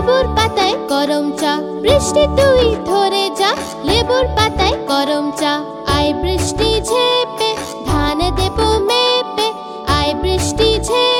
লেবুর পাতায় গরম চা। বৃষ্টি তুই ধরে যা। লেবুর পাতায় গরম চা। আয় বৃষ্টি ঝেপে, ধান দেব মেপে। আয় বৃষ্টি ঝেপে।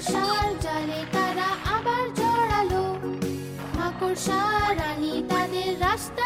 মাকড়সার জালে তারা আবার জড়ালো। মাকড়সা রানী তাদের রাস্তা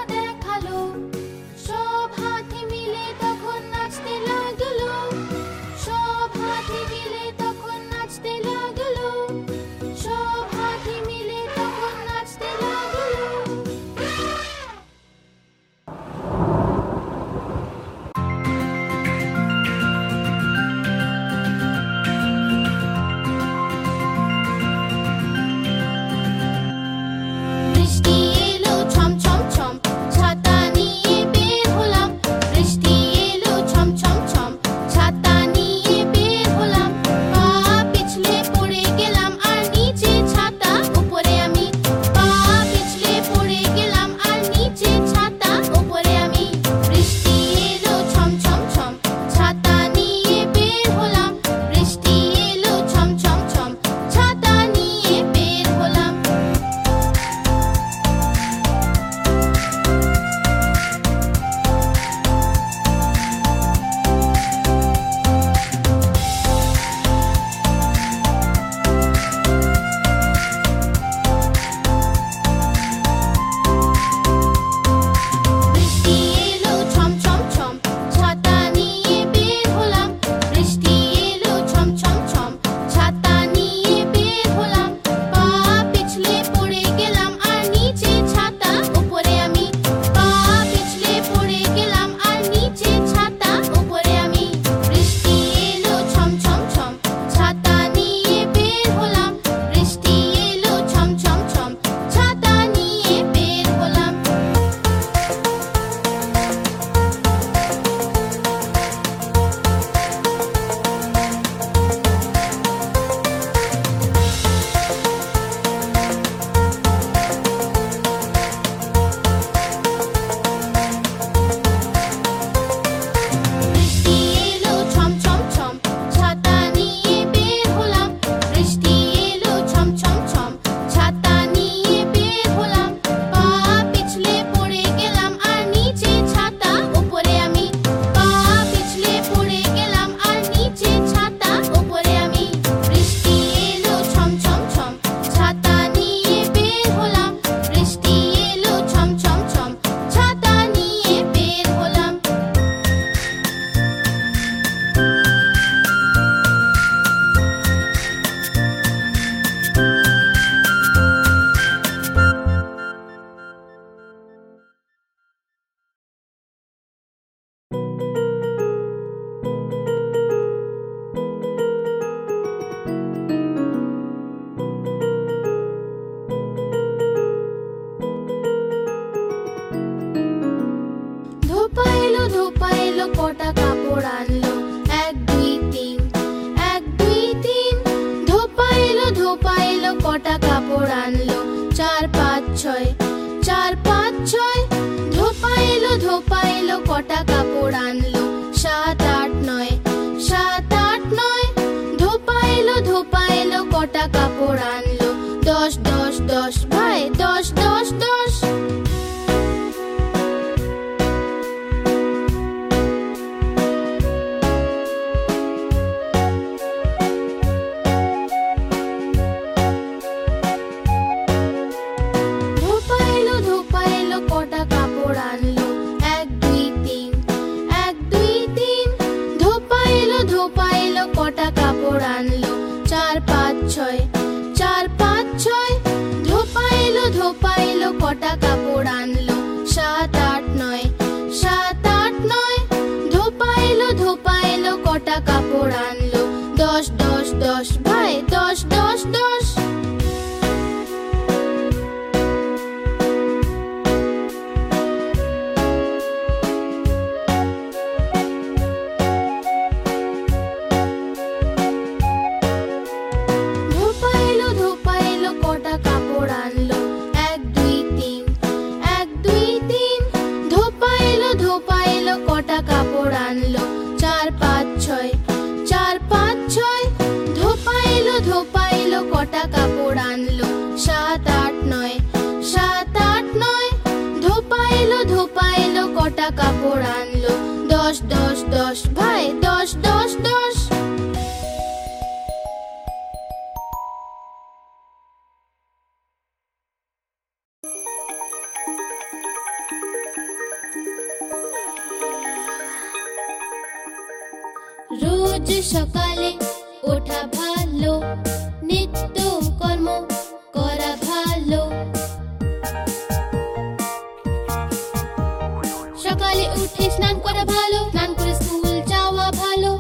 সকালে উঠে স্নান করা ভালো, স্নান করে স্কুল যাওয়া ভালো।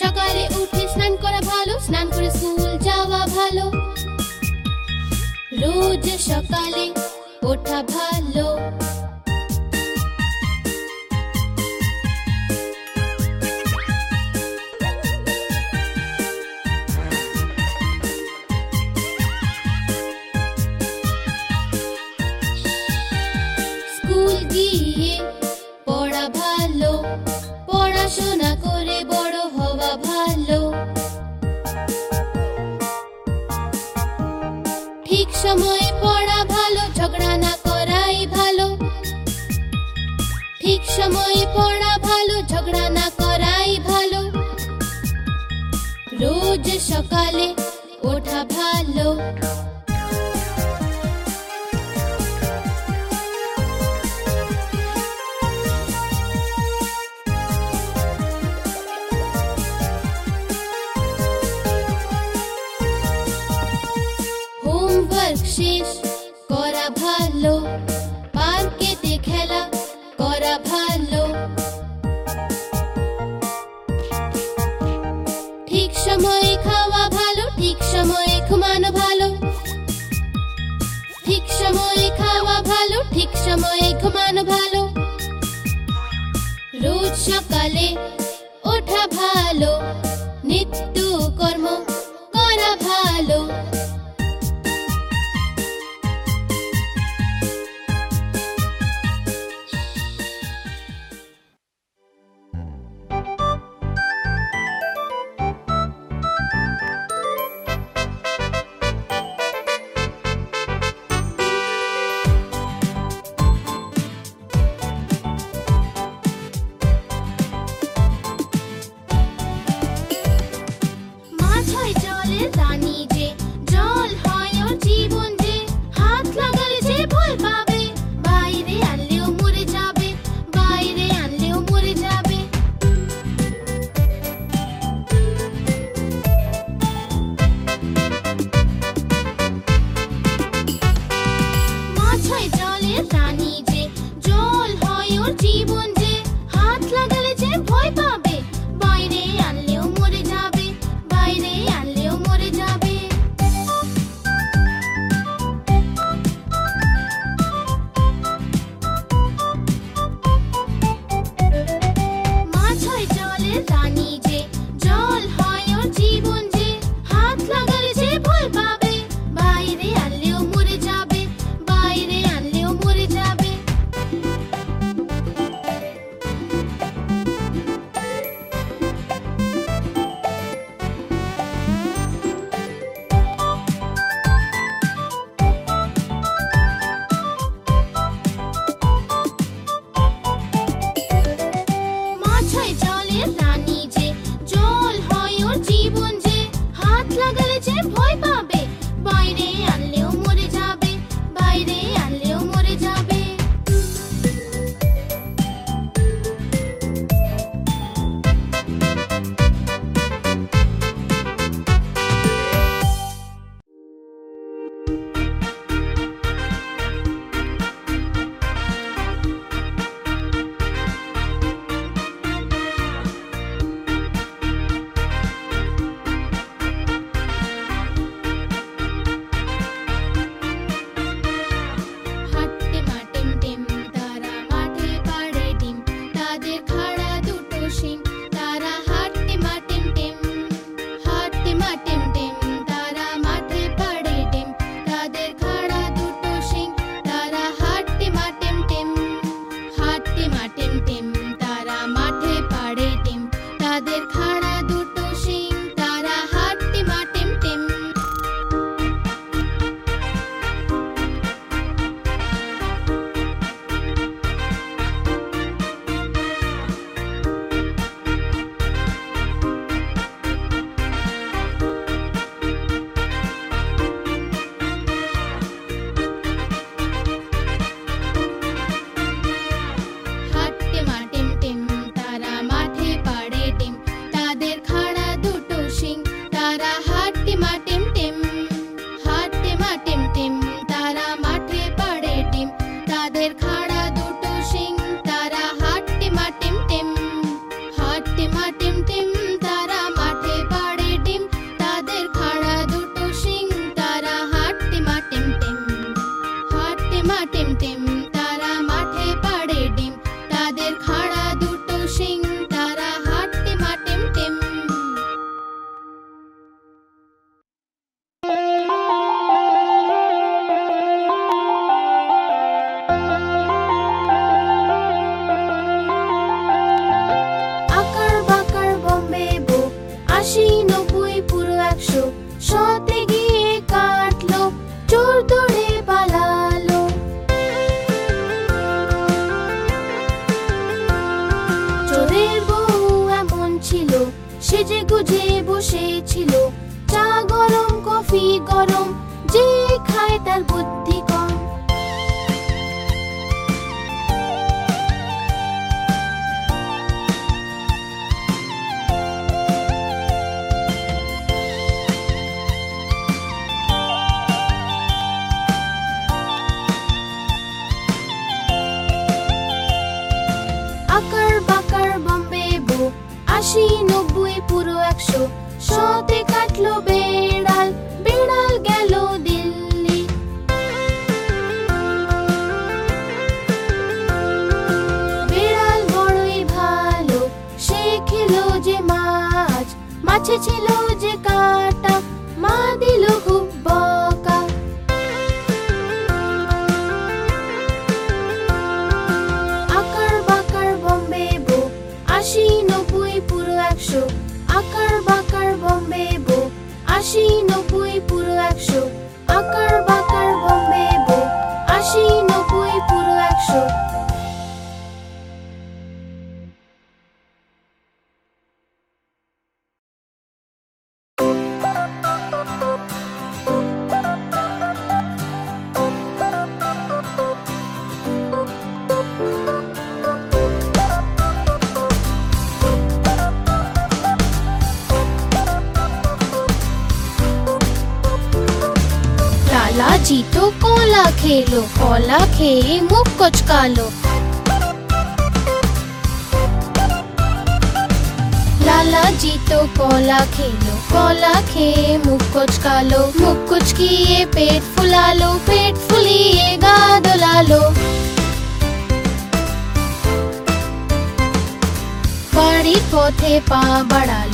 সকালে উঠে স্নান করা ভালো, স্নান করে স্কুল যাওয়া ভালো। রোজ সকালে ওঠা ভালো। সকালে ওঠা ভালো। সময়ে ঘুমানো ভালো। রোজ সকালে ওঠা ভালো। নিত্য কর্ম করা ভালো। আকার বাকার আশি নব্বই পুরো একশো। শতে কাটলো বে खेलो कोला खेही, मुख कुछ कालो। लाला जी तो कोला खेलो कोला खे मुख कुछ कालो। मुख कुछ किए, पेट फुला लो पेट फुलिएगा दुला लो बड़ी पोथे पा बड़ा लो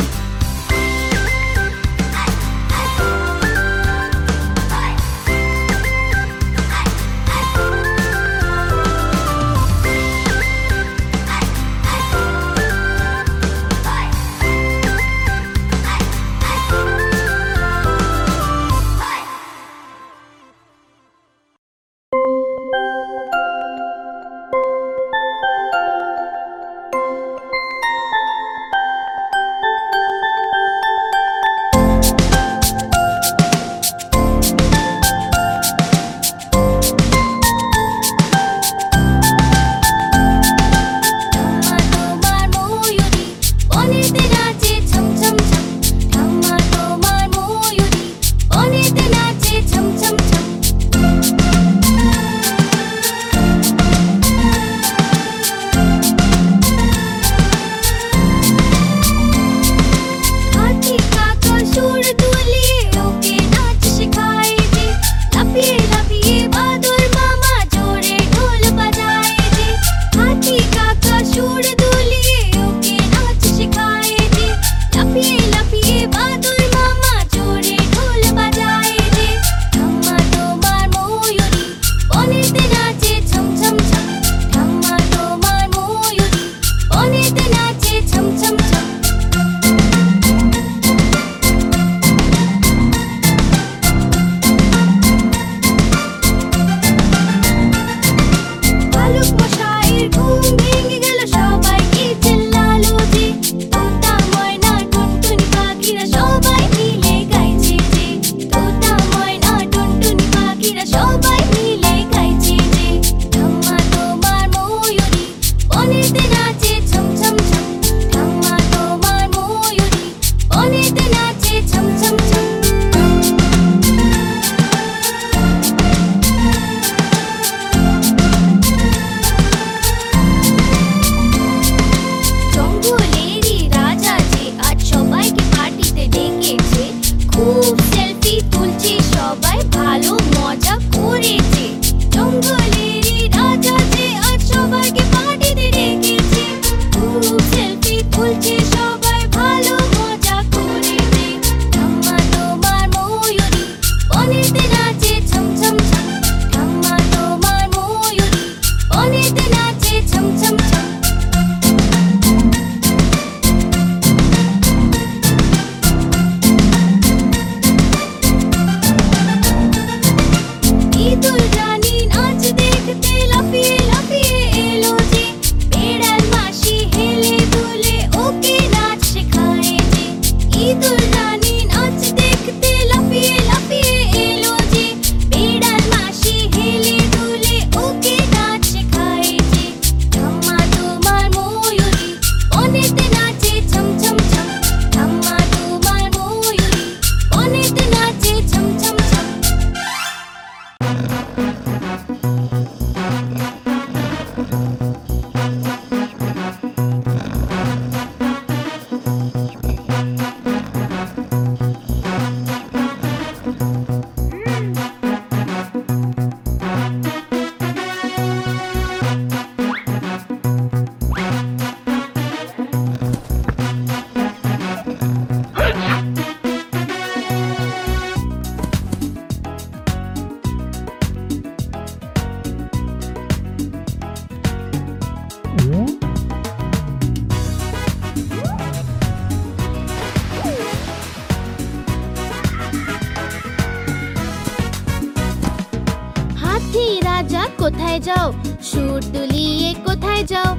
যাও? সুর তুলিয়ে কোথায় যাও?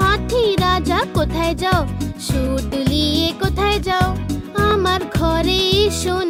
হাতি রাজা কোথায় যাও? সুর তুলিয়ে কোথায় যাও? আমার ঘরে শোন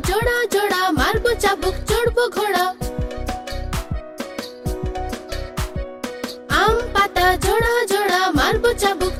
জোড়া জোড়া মারবো চাবুক চড়বো ঘোড়া আম পাতা জোড়া জোড়া মারবো চাবুক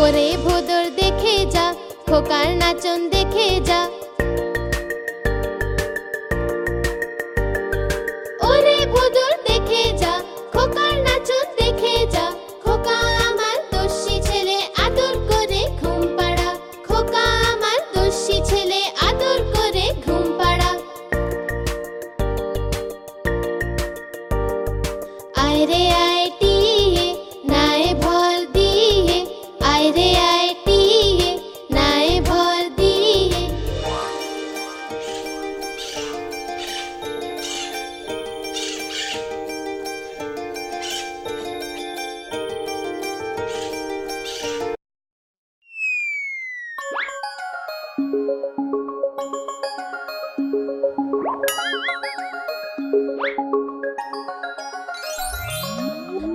ওরে ভোদর দেখে যা খোকার নাচন দেখে যা